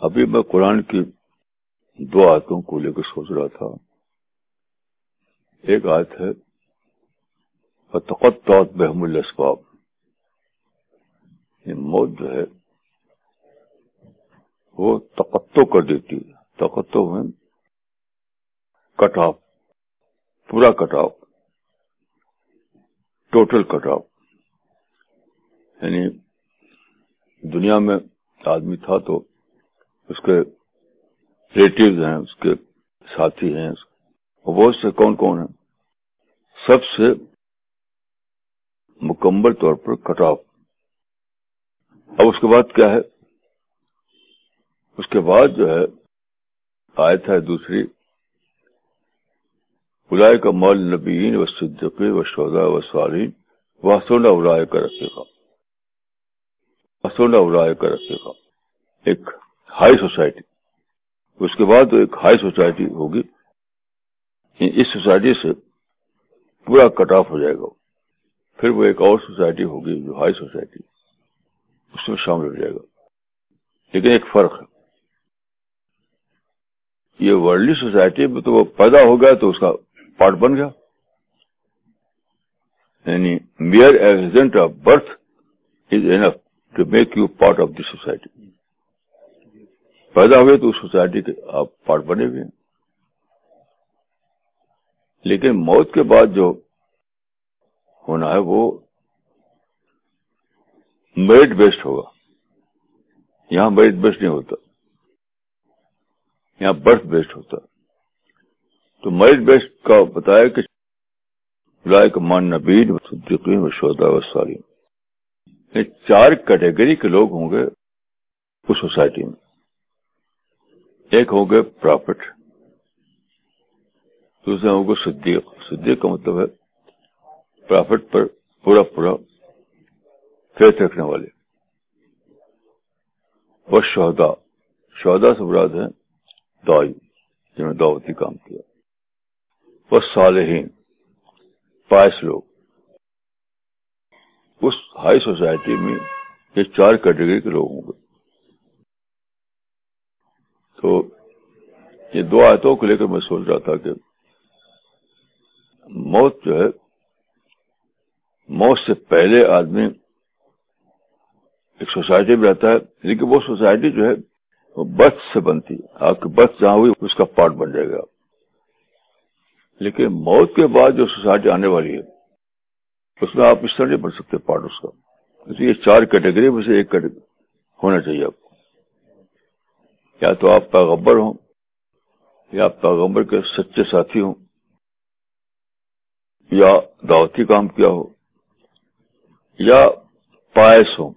ابھی میں قرآن کی دو آیتوں کو لے کر سوچ رہا تھا۔ ایک آیت ہے بحم الاسباب۔ یہ موت جو ہے، وہ تقتو کر دیتی ہے۔ تقتو میں کٹ آف پورا cut off total cut off یعنی دنیا میں آدمی تھا تو اس کے ریلیٹیوز ہیں، اس کے ساتھی ہیں بہت سے کون کون ہیں؟ سب سے مکمل طور پر کٹ آف اب اس کے بعد کیا ہے؟ اس کے بعد جو ہے، آیت ہے دوسری الائے کا مول نبین و صدقی و شودا و سالین وہ سونا ارائے کا رکھے گا سونا ارائے کا رکھے گا ایک ہائی سوسائٹی۔ اس کے بعد ایک ہائی سوسائٹی ہوگی۔ یعنی اس سوسائٹی سے پورا کٹ آف ہو جائے گا۔ پھر وہ ایک اور سوسائٹی ہوگی جو ہائی سوسائٹی۔ اس میں شامل ہو جائے گا۔ لیکن ایک فرق ہے۔ یہ ورلڈلی سوسائٹی میں تو وہ پیدا ہو گیا تو اس کا پارٹ بن گیا۔ یعنی mere accident of birth is enough to make you part of the society پیدا ہوئے تو اس سوسائٹی کے آپ پارٹ بنے ہوئے ہیں۔ لیکن موت کے بعد جو ہونا ہے وہ میرٹ بیسڈ ہوگا۔ یہاں میرٹ بیسڈ نہیں ہوتا۔ یہاں برتھ بیسڈ ہوتا۔ تو میرٹ بیسڈ کا بتایا کہ لائق مان نبین صدیقین و شودا و سالین چار کیٹیگری کے لوگ ہوں گے اس سوسائٹی میں۔ ایک ہو گئے پرافٹ دوسرے ہو گئے صدیق۔ صدیق کا مطلب ہے پرافٹ پر پورا پورا فیت رکھنے والے۔ وہ شہدا شہدا سے براد ہیں دائی، جنہوں نے دعوتی کام کیا۔ وہ صالحین، پائس لوگ۔ اس ہائی سوسائٹی میں یہ چار کیٹیگری کے لوگ ہوں گے۔ تو یہ دو آیتوں کو لے کر میں سوچ رہا تھا کہ موت جو ہے، موت سے پہلے آدمی ایک سوسائٹی میں رہتا ہے، لیکن وہ سوسائٹی جو ہے، وہ برتھ سے بنتی ہے۔ آپ کی برتھ جہاں ہوئی، اس کا پارٹ بن جائے گا۔ لیکن موت کے بعد جو سوسائٹی آنے والی ہے، اس میں آپ اس طرح نہیں بن سکتے پارٹ اس کا۔ یہ چار کیٹیگری میں سے ایک ہونا چاہیے آپ کو۔ یا تو آپ پیغمبر ہوں، یا پیغمبر کے سچے ساتھی ہوں، یا دعوتی کام کیا ہو، یا پائس ہوں۔